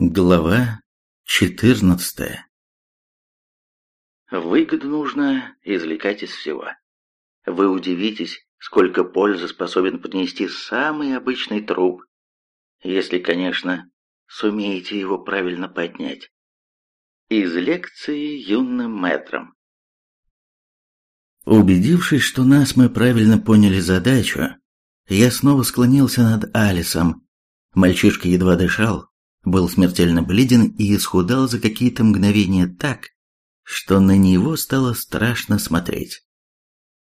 Глава 14 Выгоду нужно извлекать из всего. Вы удивитесь, сколько пользы способен принести самый обычный труп, если, конечно, сумеете его правильно поднять. Из лекции юным мэтром. Убедившись, что нас мы правильно поняли задачу, я снова склонился над Алисом. Мальчишка едва дышал, был смертельно бледен и исхудал за какие-то мгновения так, что на него стало страшно смотреть.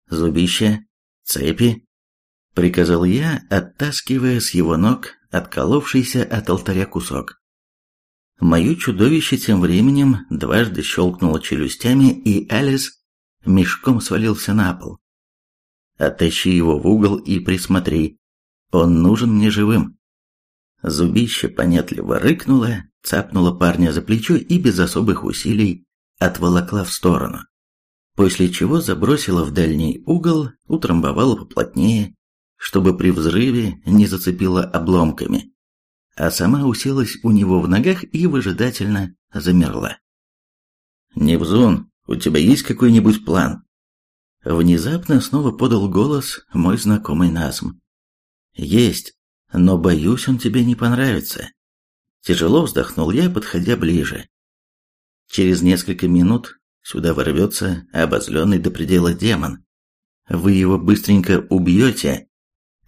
«Зубище, цепи!» — приказал я, оттаскивая с его ног отколовшийся от алтаря кусок. Мое чудовище тем временем дважды щелкнуло челюстями, и Алис мешком свалился на пол. «Оттащи его в угол и присмотри. Он нужен мне живым». Зубище понятливо рыкнуло, цапнула парня за плечо и без особых усилий отволокла в сторону. После чего забросила в дальний угол, утрамбовала поплотнее, чтобы при взрыве не зацепила обломками, а сама уселась у него в ногах и выжидательно замерла. «Невзон, у тебя есть какой-нибудь план?» Внезапно снова подал голос мой знакомый Назм. «Есть, но боюсь, он тебе не понравится. Тяжело вздохнул я, подходя ближе. Через несколько минут сюда ворвется обозленный до предела демон. Вы его быстренько убьете,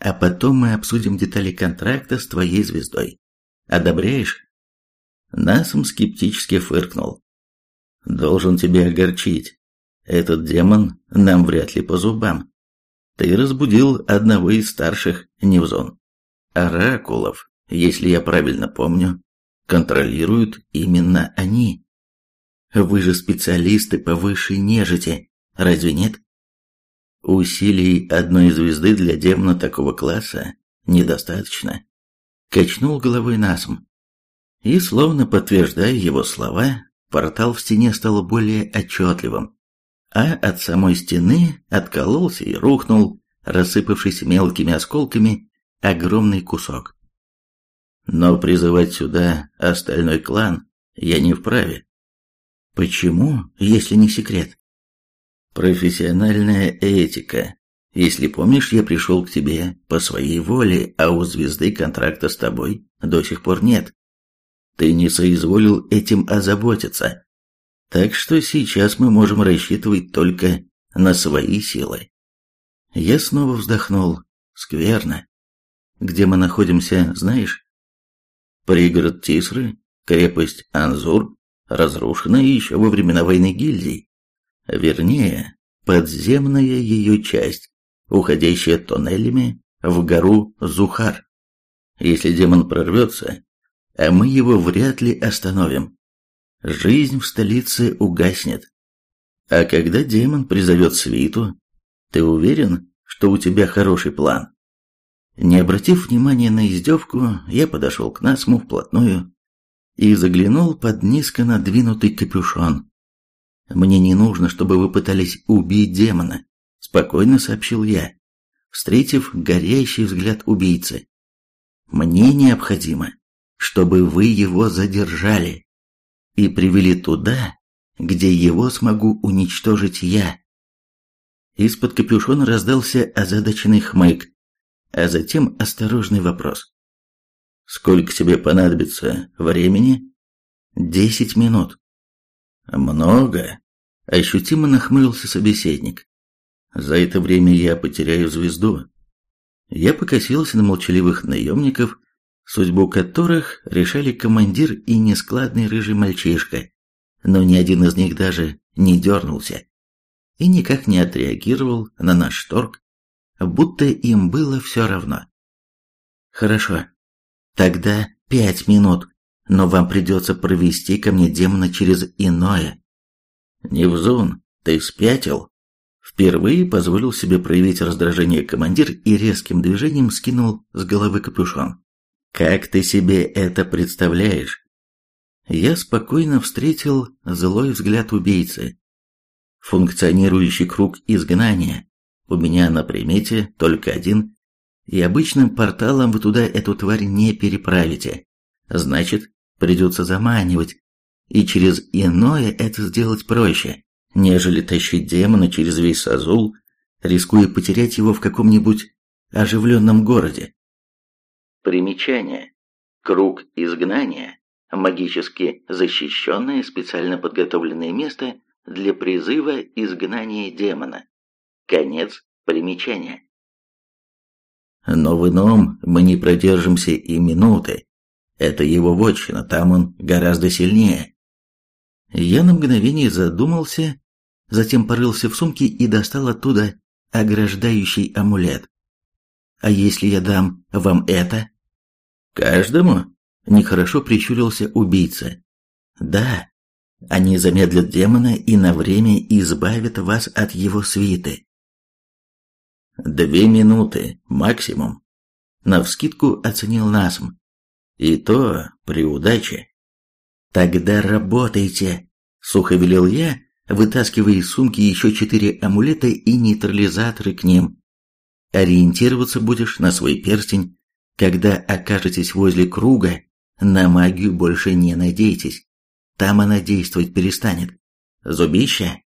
а потом мы обсудим детали контракта с твоей звездой. Одобряешь? Насом скептически фыркнул. Должен тебя огорчить. Этот демон нам вряд ли по зубам. Ты разбудил одного из старших Невзон оракулов, если я правильно помню, контролируют именно они. Вы же специалисты по высшей нежити, разве нет? Усилий одной звезды для демона такого класса недостаточно. Качнул головой насм. И, словно подтверждая его слова, портал в стене стал более отчетливым, а от самой стены откололся и рухнул, рассыпавшись мелкими осколками огромный кусок. Но призывать сюда остальной клан я не вправе. Почему, если не секрет? Профессиональная этика. Если помнишь, я пришел к тебе по своей воле, а у звезды контракта с тобой до сих пор нет. Ты не соизволил этим озаботиться. Так что сейчас мы можем рассчитывать только на свои силы. Я снова вздохнул. Скверно. Где мы находимся, знаешь? Пригород Тисры, крепость Анзур, разрушена еще во времена войны гильдий. Вернее, подземная ее часть, уходящая тоннелями в гору Зухар. Если демон прорвется, а мы его вряд ли остановим, жизнь в столице угаснет. А когда демон призовет свиту, ты уверен, что у тебя хороший план? Не обратив внимания на издевку, я подошел к Насму вплотную и заглянул под низко надвинутый капюшон. «Мне не нужно, чтобы вы пытались убить демона», — спокойно сообщил я, встретив горящий взгляд убийцы. «Мне необходимо, чтобы вы его задержали и привели туда, где его смогу уничтожить я». Из-под капюшона раздался озадаченный хмык, а затем осторожный вопрос. «Сколько тебе понадобится времени?» «Десять минут». «Много?» – ощутимо нахмурился собеседник. «За это время я потеряю звезду». Я покосился на молчаливых наемников, судьбу которых решали командир и нескладный рыжий мальчишка, но ни один из них даже не дернулся и никак не отреагировал на наш торг будто им было все равно. Хорошо, тогда пять минут, но вам придется провести ко мне демона через иное. Невзун, ты спятил? Впервые позволил себе проявить раздражение командир и резким движением скинул с головы капюшон. Как ты себе это представляешь? Я спокойно встретил злой взгляд убийцы. Функционирующий круг изгнания, у меня на примете только один, и обычным порталом вы туда эту тварь не переправите. Значит, придется заманивать, и через иное это сделать проще, нежели тащить демона через весь Сазул, рискуя потерять его в каком-нибудь оживленном городе. Примечание. Круг изгнания – магически защищенное специально подготовленное место для призыва изгнания демона. Конец примечания. Но в ином мы не продержимся и минуты. Это его вотчина, там он гораздо сильнее. Я на мгновение задумался, затем порылся в сумке и достал оттуда ограждающий амулет. А если я дам вам это? Каждому? Нехорошо прищурился убийца. Да, они замедлят демона и на время избавят вас от его свиты. Две минуты, максимум. Навскидку оценил Насм. И то при удаче. Тогда работайте, сухо велел я, вытаскивая из сумки еще четыре амулета и нейтрализаторы к ним. Ориентироваться будешь на свой перстень. Когда окажетесь возле круга, на магию больше не надейтесь. Там она действовать перестанет. Зубище?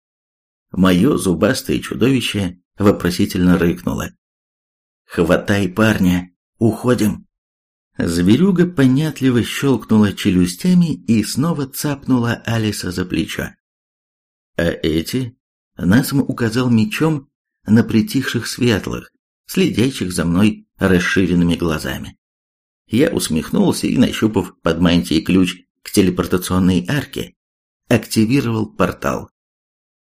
Мое зубастое чудовище вопросительно рыкнула. «Хватай парня! Уходим!» Зверюга понятливо щелкнула челюстями и снова цапнула Алиса за плечо. А эти Насм указал мечом на притихших светлых, следящих за мной расширенными глазами. Я усмехнулся и, нащупав под мантией ключ к телепортационной арке, активировал портал.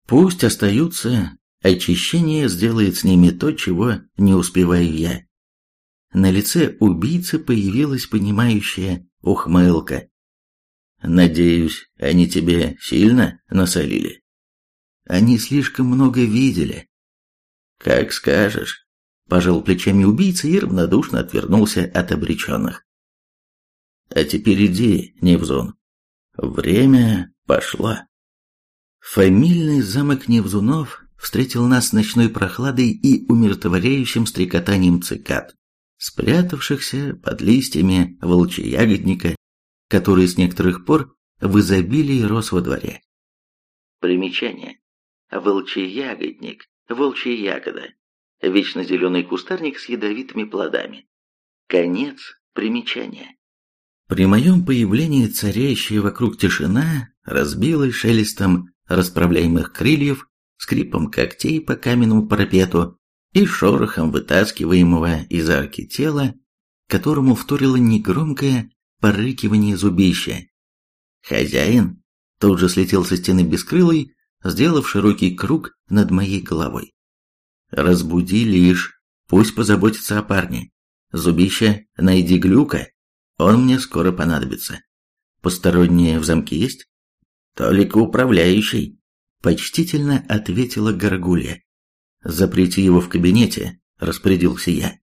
Пусть остаются Очищение сделает с ними то, чего не успеваю я. На лице убийцы появилась понимающая ухмылка. Надеюсь, они тебе сильно насолили? Они слишком много видели. Как скажешь. Пожал плечами убийца и равнодушно отвернулся от обреченных. А теперь иди, Невзон. Время пошло. Фамильный замок Невзунов встретил нас ночной прохладой и умиротворяющим стрекотанием цикад, спрятавшихся под листьями волчья-ягодника, который с некоторых пор в изобилии рос во дворе. Примечание. Волчий-ягодник, волчья ягода, вечно зеленый кустарник с ядовитыми плодами. Конец примечания. При моем появлении царящая вокруг тишина разбилась шелестом расправляемых крыльев скрипом когтей по каменному парапету и шорохом вытаскиваемого из арки тела, которому вторило негромкое порыкивание зубища. «Хозяин!» тут же слетел со стены бескрылый, сделав широкий круг над моей головой. «Разбуди лишь, пусть позаботится о парне. Зубища, найди глюка, он мне скоро понадобится. Посторонние в замке есть?» «Только управляющий», Почтительно ответила Горгулья. «Запрети его в кабинете», – распорядился я.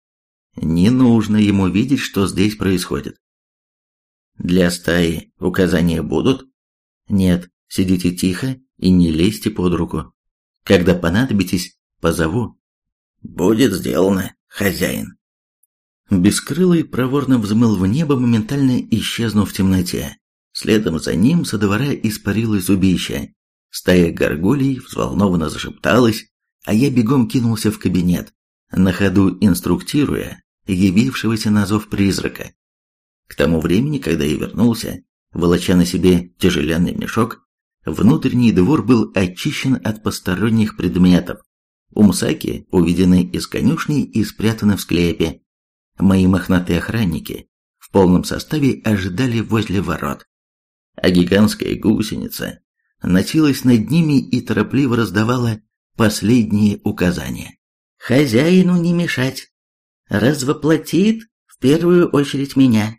«Не нужно ему видеть, что здесь происходит». «Для стаи указания будут?» «Нет, сидите тихо и не лезьте под руку. Когда понадобитесь, позову». «Будет сделано, хозяин». Бескрылый проворно взмыл в небо, моментально исчезнув в темноте. Следом за ним со двора испарилось зубище, Стая горгулей взволнованно зашепталась, а я бегом кинулся в кабинет, на ходу инструктируя явившегося на зов призрака. К тому времени, когда я вернулся, волоча на себе тяжеленный мешок, внутренний двор был очищен от посторонних предметов. Умсаки уведены из конюшни и спрятаны в склепе. Мои мохнатые охранники в полном составе ожидали возле ворот. А гигантская гусеница носилась над ними и торопливо раздавала последние указания. «Хозяину не мешать. Развоплотит в первую очередь меня.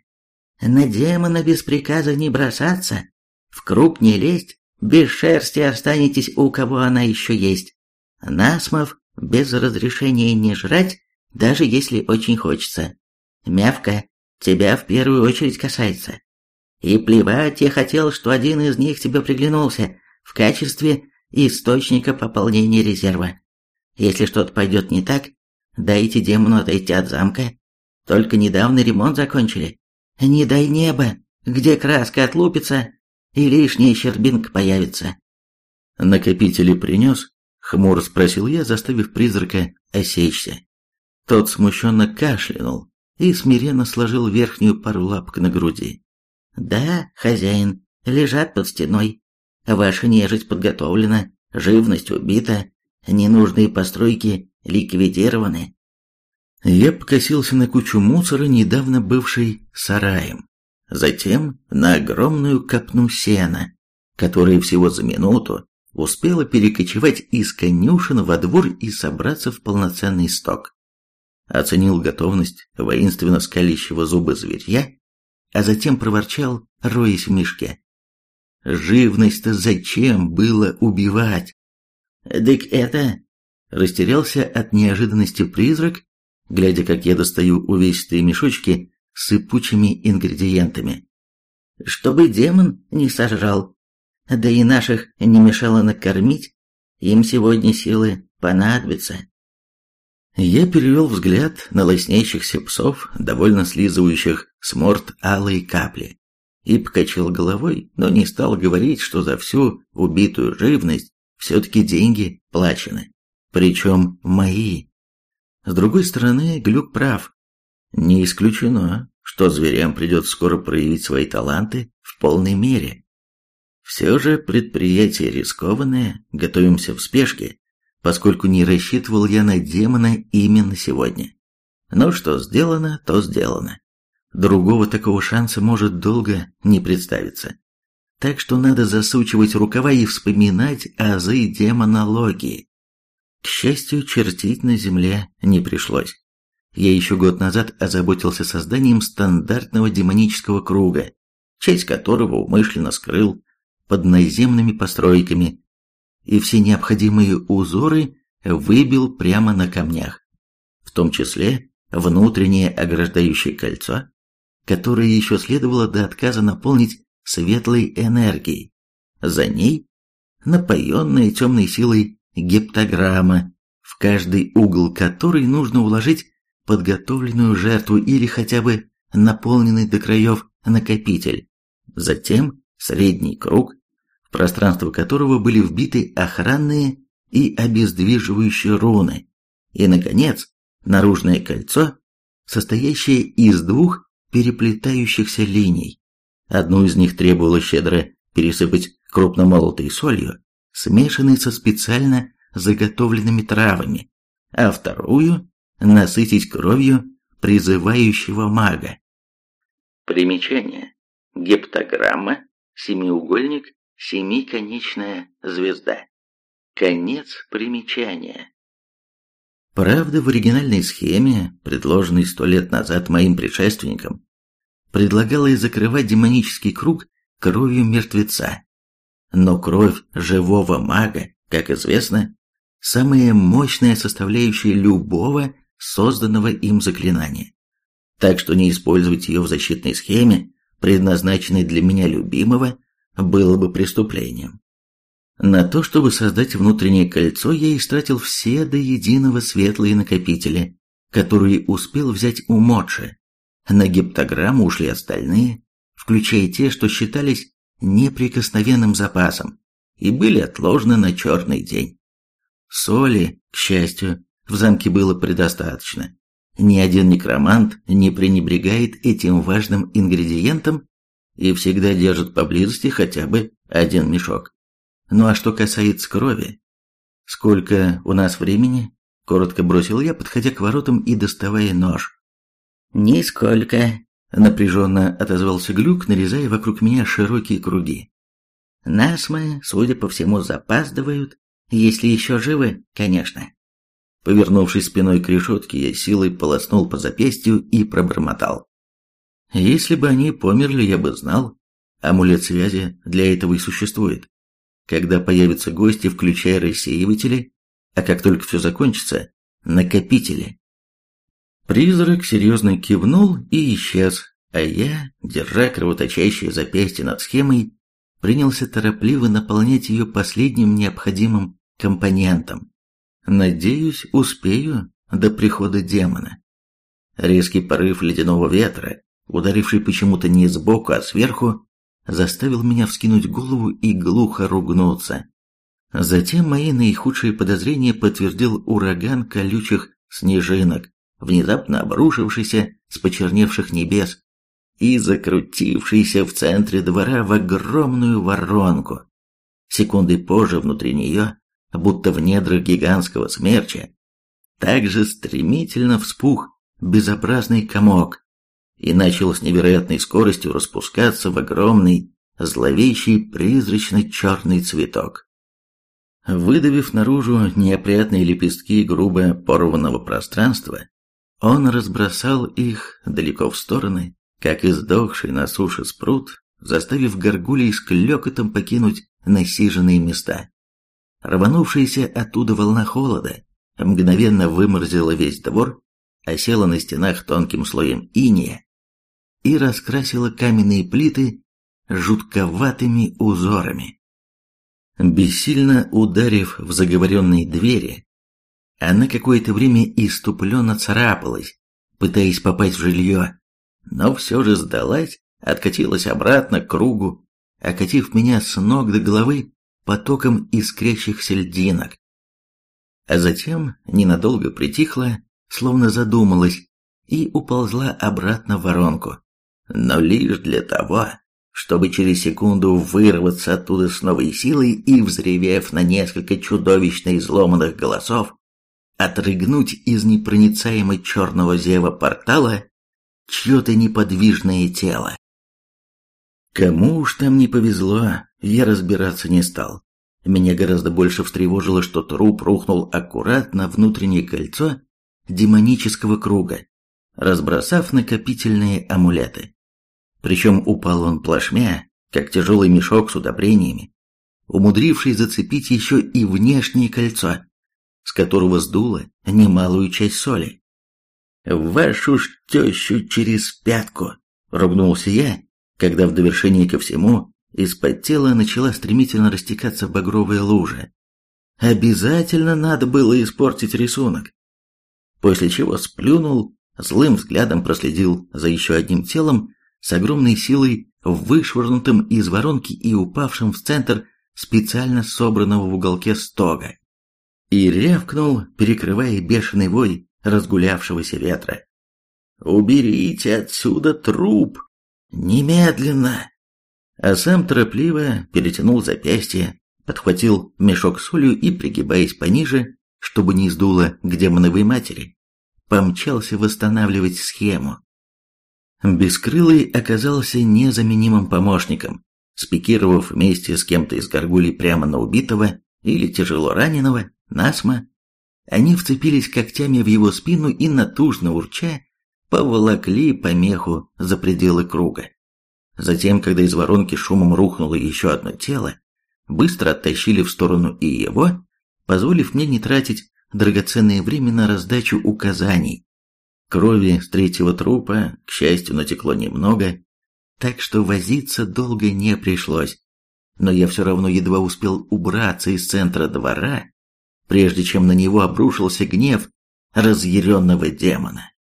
На демона без приказа не бросаться, в круг не лезть, без шерсти останетесь у кого она еще есть. Насмов без разрешения не жрать, даже если очень хочется. Мявка, тебя в первую очередь касается. И плевать я хотел, что один из них тебе приглянулся в качестве источника пополнения резерва. Если что-то пойдет не так, дайте демону отойти от замка. Только недавно ремонт закончили. Не дай небо, где краска отлупится и лишняя щербинка появится. Накопители принес? Хмуро спросил я, заставив призрака осечься. Тот смущенно кашлянул и смиренно сложил верхнюю пару лапок на груди. «Да, хозяин, лежат под стеной. Ваша нежить подготовлена, живность убита, ненужные постройки ликвидированы». Я покосился на кучу мусора, недавно бывшей сараем. Затем на огромную копну сена, которая всего за минуту успела перекочевать из конюшен во двор и собраться в полноценный сток. Оценил готовность воинственно скалящего зубы зверья, а затем проворчал, роясь в мешке. Живность-то зачем было убивать? «Дык это...» Растерялся от неожиданности призрак, глядя, как я достаю увесистые мешочки с сыпучими ингредиентами. «Чтобы демон не сожрал, да и наших не мешало накормить, им сегодня силы понадобятся». Я перевел взгляд на лоснящихся псов, довольно слизывающих с морд алые капли, и покачал головой, но не стал говорить, что за всю убитую живность все-таки деньги плачены, причем мои. С другой стороны, Глюк прав. Не исключено, что зверям придется скоро проявить свои таланты в полной мере. Все же предприятие рискованное, готовимся в спешке, поскольку не рассчитывал я на демона именно сегодня. Но что сделано, то сделано. Другого такого шанса может долго не представиться. Так что надо засучивать рукава и вспоминать азы демонологии. К счастью, чертить на земле не пришлось. Я еще год назад озаботился созданием стандартного демонического круга, часть которого умышленно скрыл под наземными постройками, и все необходимые узоры выбил прямо на камнях, в том числе внутреннее ограждающее кольцо, которое еще следовало до отказа наполнить светлой энергией. За ней напоенная темной силой гептограмма, в каждый угол которой нужно уложить подготовленную жертву или хотя бы наполненный до краев накопитель. Затем средний круг, пространство которого были вбиты охранные и обездвиживающие руны. И, наконец, наружное кольцо, состоящее из двух переплетающихся линий. Одну из них требовалось щедро пересыпать крупномолотой солью, смешанной со специально заготовленными травами, а вторую насытить кровью призывающего мага. Примечание. Гептограмма, семиугольник, семиконечная звезда. Конец примечания. Правда, в оригинальной схеме, предложенной сто лет назад моим предшественникам, предлагалось закрывать демонический круг кровью мертвеца. Но кровь живого мага, как известно, самая мощная составляющая любого созданного им заклинания. Так что не использовать ее в защитной схеме, предназначенной для меня любимого, было бы преступлением. На то, чтобы создать внутреннее кольцо, я истратил все до единого светлые накопители, которые успел взять у Модши. На гептограмму ушли остальные, включая те, что считались неприкосновенным запасом и были отложены на черный день. Соли, к счастью, в замке было предостаточно. Ни один некромант не пренебрегает этим важным ингредиентом и всегда держит поблизости хотя бы один мешок. Ну а что касается крови, сколько у нас времени? Коротко бросил я, подходя к воротам и доставая нож. «Нисколько», — напряженно отозвался Глюк, нарезая вокруг меня широкие круги. «Нас мы, судя по всему, запаздывают, если еще живы, конечно». Повернувшись спиной к решетке, я силой полоснул по запястью и пробормотал. «Если бы они померли, я бы знал. Амулет связи для этого и существует когда появятся гости, включая рассеиватели, а как только все закончится, накопители. Призрак серьезно кивнул и исчез, а я, держа кровоточащее запястье над схемой, принялся торопливо наполнять ее последним необходимым компонентом. Надеюсь, успею до прихода демона. Резкий порыв ледяного ветра ударивший почему-то не сбоку, а сверху, заставил меня вскинуть голову и глухо ругнуться. Затем мои наихудшие подозрения подтвердил ураган колючих снежинок, внезапно обрушившийся с почерневших небес и закрутившийся в центре двора в огромную воронку. Секунды позже внутри нее, будто в недрах гигантского смерча, также стремительно вспух безобразный комок и начал с невероятной скоростью распускаться в огромный, зловещий призрачный черный цветок. Выдавив наружу неопрятные лепестки грубо порванного пространства, он разбросал их далеко в стороны, как издохший на суше спрут, заставив горгулей с клёкотом покинуть насиженные места. Рванувшаяся оттуда волна холода мгновенно выморзила весь двор, осела на стенах тонким слоем иния и раскрасила каменные плиты жутковатыми узорами. Бессильно ударив в заговоренные двери, она какое-то время иступленно царапалась, пытаясь попасть в жилье, но все же сдалась, откатилась обратно к кругу, окатив меня с ног до головы потоком искрящихся льдинок. А затем ненадолго притихла, словно задумалась, и уползла обратно в воронку. Но лишь для того, чтобы через секунду вырваться оттуда с новой силой и, взревев на несколько чудовищно изломанных голосов, отрыгнуть из непроницаемой черного зева портала чье-то неподвижное тело. Кому уж там не повезло, я разбираться не стал. Меня гораздо больше встревожило, что труп рухнул аккуратно внутреннее кольцо демонического круга, разбросав накопительные амулеты. Причем упал он плашмя, как тяжелый мешок с удобрениями, умудривший зацепить еще и внешнее кольцо, с которого сдуло немалую часть соли. «Вашу ж тещу через пятку!» — ругнулся я, когда в довершении ко всему из-под тела начала стремительно растекаться багровая лужа. Обязательно надо было испортить рисунок. После чего сплюнул, злым взглядом проследил за еще одним телом, с огромной силой вышвырнутым из воронки и упавшим в центр специально собранного в уголке стога. И рявкнул, перекрывая бешеный вой разгулявшегося ветра. «Уберите отсюда труп! Немедленно!» А сам торопливо перетянул запястье, подхватил мешок с солью и, пригибаясь пониже, чтобы не сдуло к демоновой матери, помчался восстанавливать схему. Бескрылый оказался незаменимым помощником, спикировав вместе с кем-то из горгулей прямо на убитого или тяжело раненого, насма, они вцепились когтями в его спину и, натужно урча, поволокли помеху за пределы круга. Затем, когда из воронки шумом рухнуло еще одно тело, быстро оттащили в сторону и его, позволив мне не тратить драгоценное время на раздачу указаний, Крови с третьего трупа, к счастью, натекло немного, так что возиться долго не пришлось. Но я все равно едва успел убраться из центра двора, прежде чем на него обрушился гнев разъяренного демона.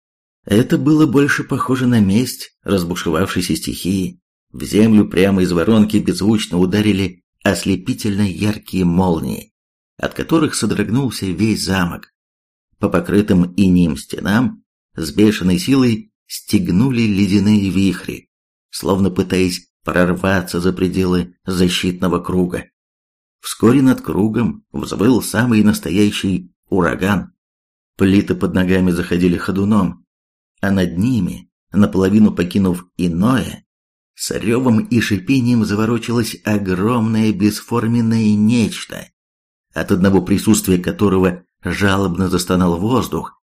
Это было больше похоже на месть разбушевавшейся стихии. В землю прямо из воронки беззвучно ударили ослепительно яркие молнии, от которых содрогнулся весь замок. По покрытым инеем стенам с бешеной силой стегнули ледяные вихри, словно пытаясь прорваться за пределы защитного круга. Вскоре над кругом взвыл самый настоящий ураган. Плиты под ногами заходили ходуном, а над ними, наполовину покинув иное, с ревом и шипением заворочилось огромное бесформенное нечто, от одного присутствия которого жалобно застонал воздух,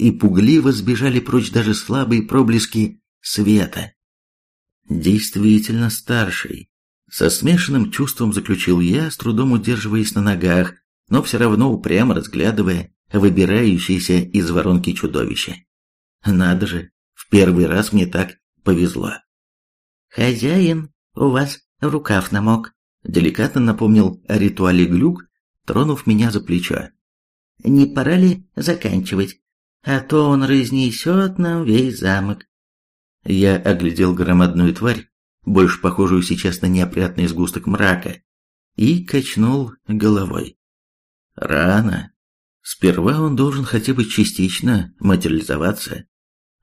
и пугливо сбежали прочь даже слабые проблески света. Действительно старший. Со смешанным чувством заключил я, с трудом удерживаясь на ногах, но все равно упрямо разглядывая выбирающееся из воронки чудовище. Надо же, в первый раз мне так повезло. «Хозяин, у вас рукав намок», — деликатно напомнил о ритуале Глюк, тронув меня за плечо. «Не пора ли заканчивать? А то он разнесет нам весь замок. Я оглядел громадную тварь, больше похожую сейчас на неопрятный сгусток мрака, и качнул головой. Рано. Сперва он должен хотя бы частично материализоваться,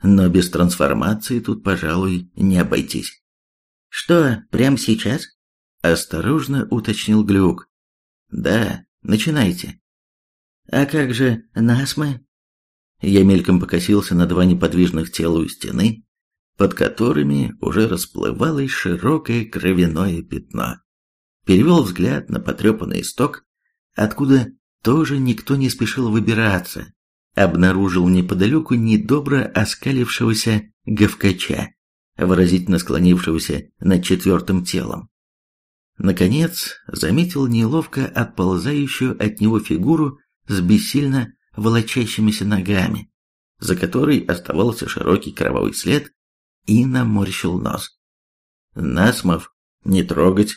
но без трансформации тут, пожалуй, не обойтись. «Что, прямо сейчас?» – осторожно уточнил Глюк. «Да, начинайте». «А как же насмы?» Я мельком покосился на два неподвижных тела у стены, под которыми уже расплывалось широкое кровяное пятно. Перевел взгляд на потрепанный исток, откуда тоже никто не спешил выбираться. Обнаружил неподалеку недобро оскалившегося говкача, выразительно склонившегося над четвертым телом. Наконец, заметил неловко отползающую от него фигуру с бессильно волочащимися ногами, за которой оставался широкий кровавый след, и наморщил нос. «Насмов, не трогать!»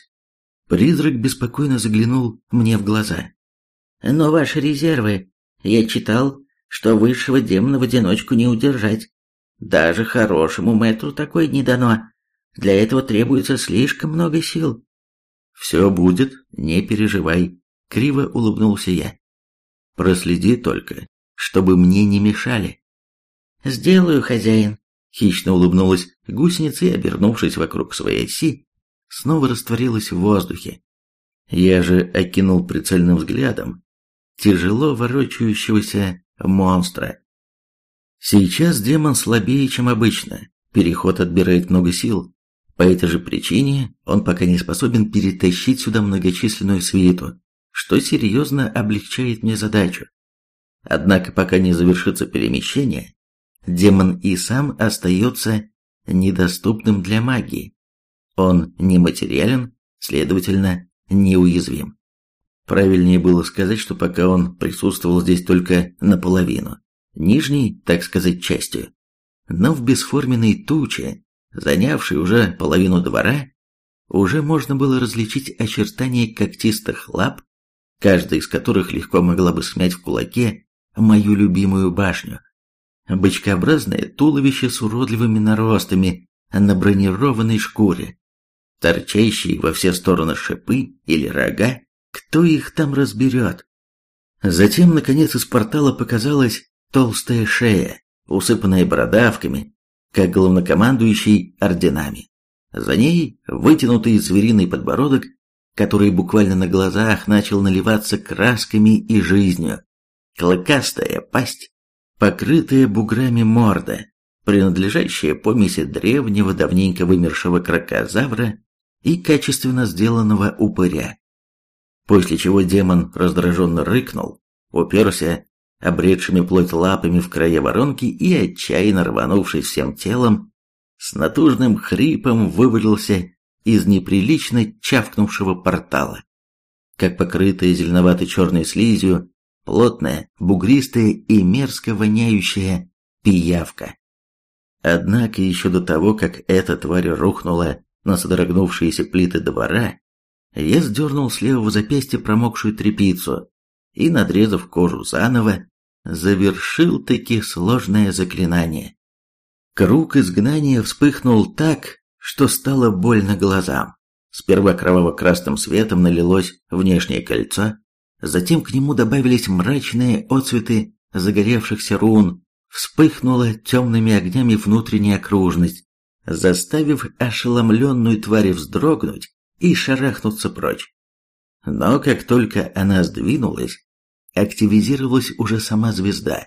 Призрак беспокойно заглянул мне в глаза. «Но ваши резервы, я читал, что высшего демона в одиночку не удержать. Даже хорошему мэтру такое не дано. Для этого требуется слишком много сил». «Все будет, не переживай», — криво улыбнулся я. Проследи только, чтобы мне не мешали. Сделаю, хозяин. Хищно улыбнулась гусеница и, обернувшись вокруг своей оси, снова растворилась в воздухе. Я же окинул прицельным взглядом тяжело ворочающегося монстра. Сейчас демон слабее, чем обычно. Переход отбирает много сил. По этой же причине он пока не способен перетащить сюда многочисленную свиту что серьезно облегчает мне задачу. Однако пока не завершится перемещение, демон и сам остается недоступным для магии. Он нематериален, следовательно, неуязвим. Правильнее было сказать, что пока он присутствовал здесь только наполовину, нижней, так сказать, частью. Но в бесформенной туче, занявшей уже половину двора, уже можно было различить очертания когтистых лап каждая из которых легко могла бы смять в кулаке мою любимую башню. Бычкообразное туловище с уродливыми наростами на бронированной шкуре, торчащие во все стороны шипы или рога, кто их там разберет. Затем, наконец, из портала показалась толстая шея, усыпанная бородавками, как главнокомандующий орденами. За ней вытянутый звериный подбородок который буквально на глазах начал наливаться красками и жизнью. Клыкастая пасть, покрытая буграми морда, принадлежащая помеси древнего давненько вымершего крокозавра и качественно сделанного упыря. После чего демон раздраженно рыкнул, уперся обретшими плоть лапами в края воронки и, отчаянно рванувшись всем телом, с натужным хрипом вывалился из неприлично чавкнувшего портала. Как покрытая зеленоватой черной слизью, плотная, бугристая и мерзко воняющая пиявка. Однако еще до того, как эта тварь рухнула на содрогнувшиеся плиты двора, я сдернул с левого запястья промокшую тряпицу и, надрезав кожу заново, завершил таки сложное заклинание. Круг изгнания вспыхнул так, что стало больно глазам. Сперва кроваво-красным светом налилось внешнее кольцо, затем к нему добавились мрачные отцветы загоревшихся рун, вспыхнула темными огнями внутренняя окружность, заставив ошеломленную тварь вздрогнуть и шарахнуться прочь. Но как только она сдвинулась, активизировалась уже сама звезда.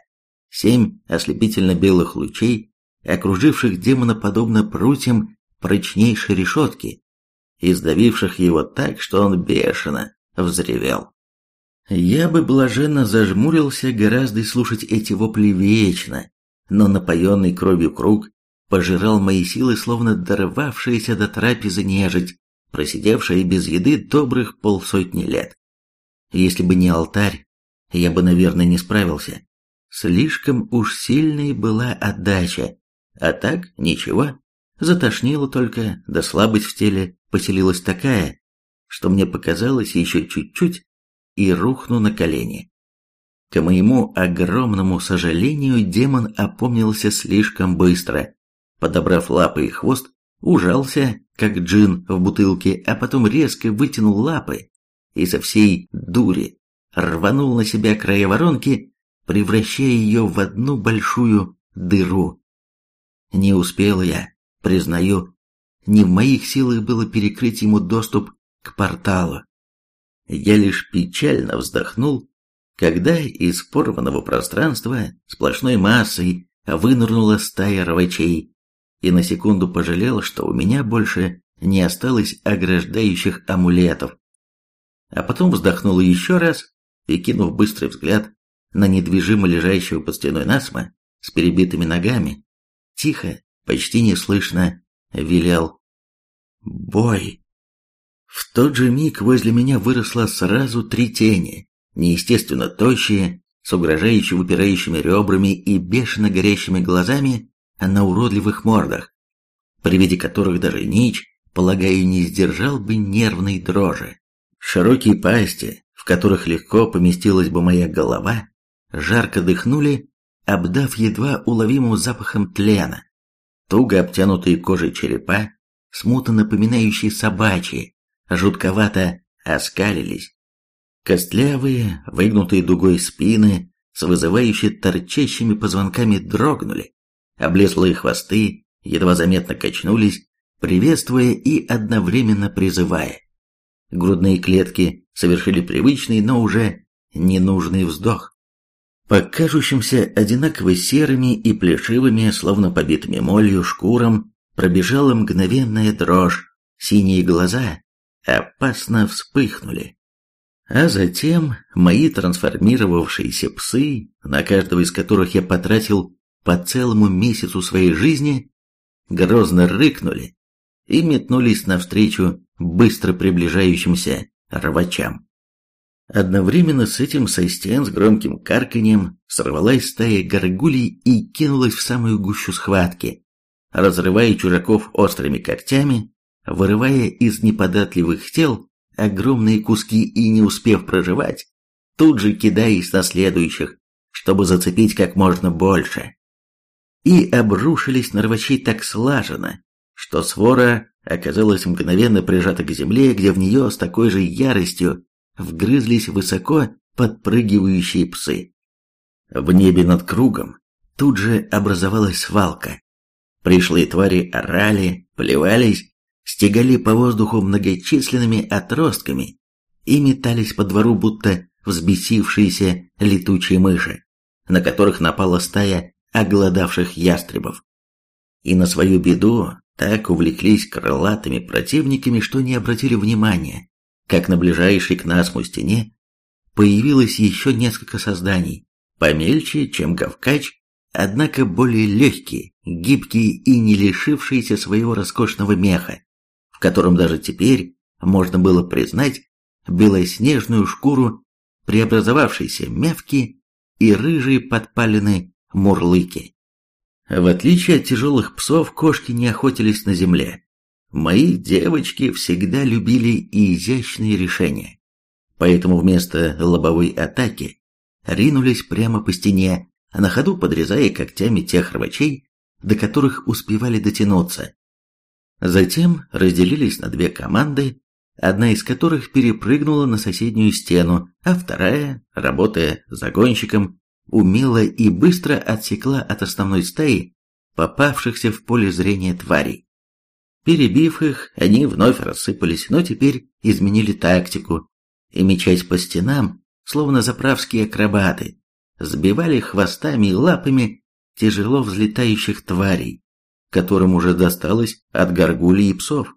Семь ослепительно-белых лучей, окруживших демона подобно прутьям прочнейшей решетки, издавивших его так, что он бешено взревел. Я бы блаженно зажмурился, гораздо слушать эти вопли вечно, но напоенный кровью круг пожирал мои силы, словно дорвавшаяся до трапезы нежить, просидевшая без еды добрых полсотни лет. Если бы не алтарь, я бы, наверное, не справился. Слишком уж сильной была отдача, а так ничего. Затошнило только, да слабость в теле поселилась такая, что мне показалось еще чуть-чуть и рухну на колени. К моему огромному сожалению, демон опомнился слишком быстро. подобрав лапы и хвост, ужался, как джин в бутылке, а потом резко вытянул лапы и со всей дури рванул на себя края воронки, превращая ее в одну большую дыру. Не успел я, признаю, не в моих силах было перекрыть ему доступ к порталу. Я лишь печально вздохнул, когда из порванного пространства сплошной массой вынырнула стая рвачей, и на секунду пожалел, что у меня больше не осталось ограждающих амулетов. А потом вздохнул еще раз и, кинув быстрый взгляд на недвижимо лежащего под стеной насма с перебитыми ногами, тихо, почти неслышно, велел «Бой!». В тот же миг возле меня выросло сразу три тени, неестественно тощие, с угрожающе выпирающими ребрами и бешено горящими глазами на уродливых мордах, при виде которых даже Нич, полагаю, не сдержал бы нервной дрожи. Широкие пасти, в которых легко поместилась бы моя голова, жарко дыхнули, обдав едва уловимым запахом тлена. Туго обтянутые кожей черепа, смутно напоминающие собачьи, жутковато оскалились. Костлявые, выгнутые дугой спины с вызывающе торчащими позвонками дрогнули, облезлые хвосты едва заметно качнулись, приветствуя и одновременно призывая. Грудные клетки совершили привычный, но уже ненужный вздох. По кажущимся одинаково серыми и плешивыми, словно побитыми молью шкурам, пробежала мгновенная дрожь, синие глаза опасно вспыхнули. А затем мои трансформировавшиеся псы, на каждого из которых я потратил по целому месяцу своей жизни, грозно рыкнули и метнулись навстречу быстро приближающимся рвачам. Одновременно с этим со с громким карканьем сорвалась стая горгулей и кинулась в самую гущу схватки, разрывая чужаков острыми когтями, вырывая из неподатливых тел огромные куски и, не успев проживать, тут же кидаясь на следующих, чтобы зацепить как можно больше. И обрушились на рвачей так слаженно, что свора оказалась мгновенно прижата к земле, где в нее с такой же яростью вгрызлись высоко подпрыгивающие псы. В небе над кругом тут же образовалась свалка. Пришлые твари орали, плевались, стегали по воздуху многочисленными отростками и метались по двору, будто взбесившиеся летучие мыши, на которых напала стая оголодавших ястребов. И на свою беду так увлеклись крылатыми противниками, что не обратили внимания, как на ближайшей к насму стене появилось еще несколько созданий, помельче, чем Гавкач, однако более легкие, гибкие и не лишившиеся своего роскошного меха, в котором даже теперь можно было признать белоснежную шкуру преобразовавшейся мявки и рыжие подпаленные мурлыки. В отличие от тяжелых псов, кошки не охотились на земле. Мои девочки всегда любили изящные решения. Поэтому вместо лобовой атаки ринулись прямо по стене, на ходу подрезая когтями тех рвачей, до которых успевали дотянуться. Затем разделились на две команды, одна из которых перепрыгнула на соседнюю стену, а вторая, работая загонщиком, умело и быстро отсекла от основной стаи попавшихся в поле зрения тварей. Перебив их, они вновь рассыпались, но теперь изменили тактику и, мечась по стенам, словно заправские акробаты, сбивали хвостами и лапами тяжело взлетающих тварей, которым уже досталось от горгулей и псов.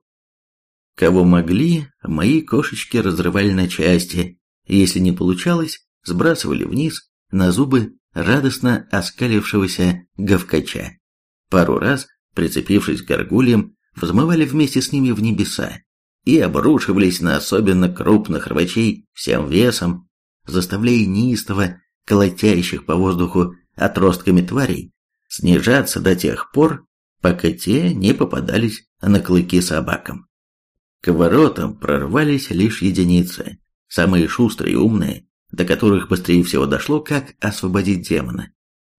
Кого могли, мои кошечки разрывали на части, если не получалось, сбрасывали вниз на зубы радостно оскалившегося говкача. Пару раз, прицепившись к горгульям, взмывали вместе с ними в небеса и обрушивались на особенно крупных рвачей всем весом, заставляя неистово колотящих по воздуху отростками тварей снижаться до тех пор, пока те не попадались на клыки собакам. К воротам прорвались лишь единицы, самые шустрые и умные, до которых быстрее всего дошло, как освободить демона.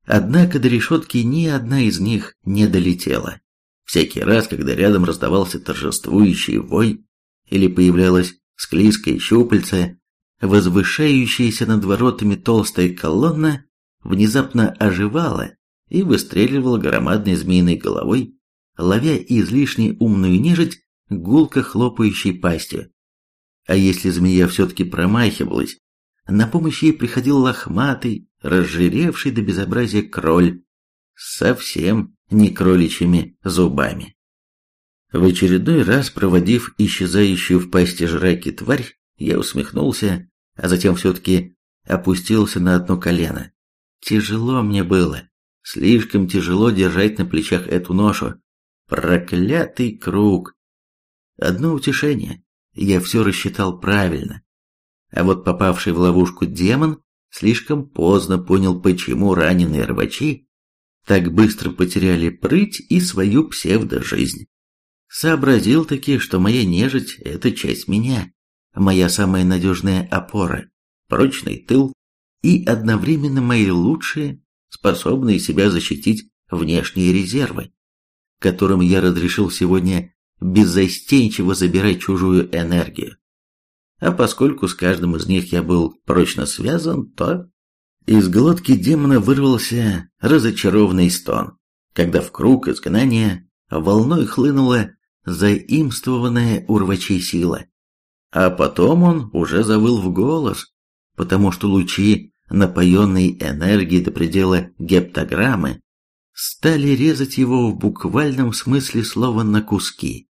Однако до решетки ни одна из них не долетела. Всякий раз, когда рядом раздавался торжествующий вой или появлялась склизкое щупальце, возвышающаяся над воротами толстая колонна внезапно оживала и выстреливала громадной змеиной головой, ловя излишне умную нежить гулко хлопающей пастью. А если змея все-таки промахивалась, на помощь ей приходил лохматый, разжиревший до безобразия кроль, совсем не кроличьими зубами. В очередной раз, проводив исчезающую в пасти жраки тварь, я усмехнулся, а затем все-таки опустился на одно колено. Тяжело мне было, слишком тяжело держать на плечах эту ношу. Проклятый круг! Одно утешение, я все рассчитал правильно. А вот попавший в ловушку демон слишком поздно понял, почему раненые рвачи так быстро потеряли прыть и свою псевдожизнь. Сообразил таки, что моя нежить – это часть меня, моя самая надежная опора, прочный тыл и одновременно мои лучшие, способные себя защитить внешние резервы, которым я разрешил сегодня беззастенчиво забирать чужую энергию. А поскольку с каждым из них я был прочно связан, то из глотки демона вырвался разочарованный стон, когда в круг изгнания волной хлынула заимствованная урвачей сила. А потом он уже завыл в голос, потому что лучи, напоенные энергией до предела гептограммы, стали резать его в буквальном смысле слова на куски.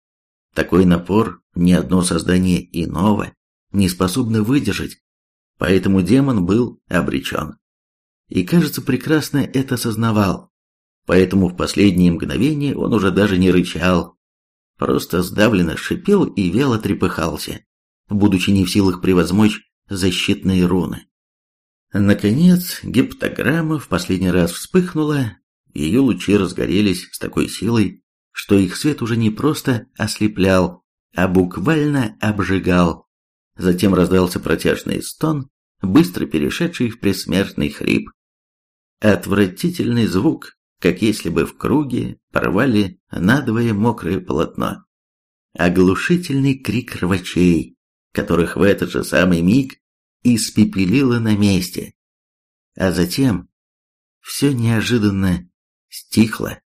Такой напор ни одно создание иного не способно выдержать, поэтому демон был обречен. И, кажется, прекрасно это осознавал, поэтому в последние мгновения он уже даже не рычал, просто сдавленно шипел и вяло трепыхался, будучи не в силах превозмочь защитные руны. Наконец, гептограмма в последний раз вспыхнула, ее лучи разгорелись с такой силой, что их свет уже не просто ослеплял, а буквально обжигал. Затем раздался протяжный стон, быстро перешедший в предсмертный хрип. Отвратительный звук, как если бы в круге порвали надвое мокрое полотно. Оглушительный крик рвачей, которых в этот же самый миг испепелило на месте. А затем все неожиданно стихло.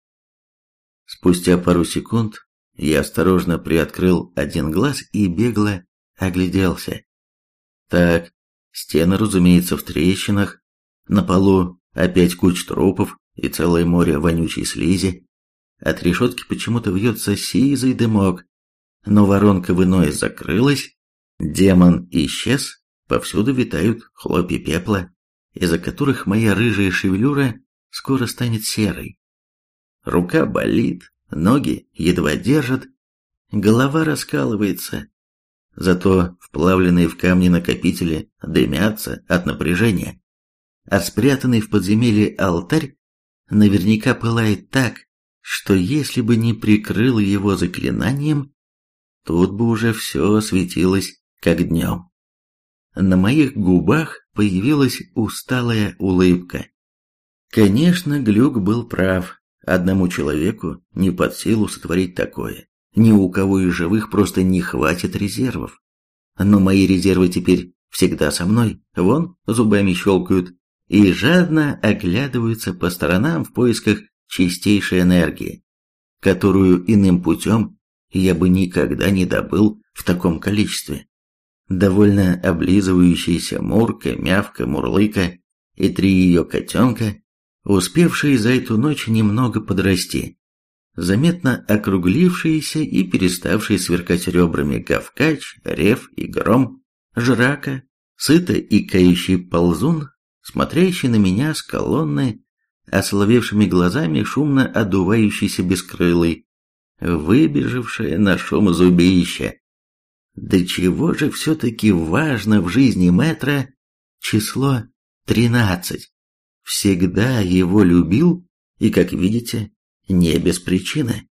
Спустя пару секунд я осторожно приоткрыл один глаз и бегло огляделся. Так, стены, разумеется, в трещинах, на полу опять куча трупов и целое море вонючей слизи. От решетки почему-то вьется сизый дымок, но воронка в иной закрылась, демон исчез, повсюду витают хлопья пепла, из-за которых моя рыжая шевелюра скоро станет серой. Рука болит, ноги едва держат, голова раскалывается, Зато вплавленные в камни накопители дымятся от напряжения, а спрятанный в подземелье алтарь наверняка пылает так, что если бы не прикрыл его заклинанием, тут бы уже все светилось как днем. На моих губах появилась усталая улыбка. Конечно, Глюк был прав. Одному человеку не под силу сотворить такое. Ни у кого из живых просто не хватит резервов. Но мои резервы теперь всегда со мной, вон, зубами щелкают, и жадно оглядываются по сторонам в поисках чистейшей энергии, которую иным путем я бы никогда не добыл в таком количестве. Довольно облизывающаяся Мурка, Мявка, Мурлыка и три ее котенка, успевшие за эту ночь немного подрасти, заметно округлившиеся и переставшие сверкать ребрами Гавкач, Рев и Гром, Жрака, сыто и кающий ползун, смотрящий на меня с колонны, ословевшими глазами шумно одувающийся бескрылый, выбежавшая на шум зубища. Да чего же все-таки важно в жизни метра число тринадцать? Всегда его любил и, как видите, не без причины.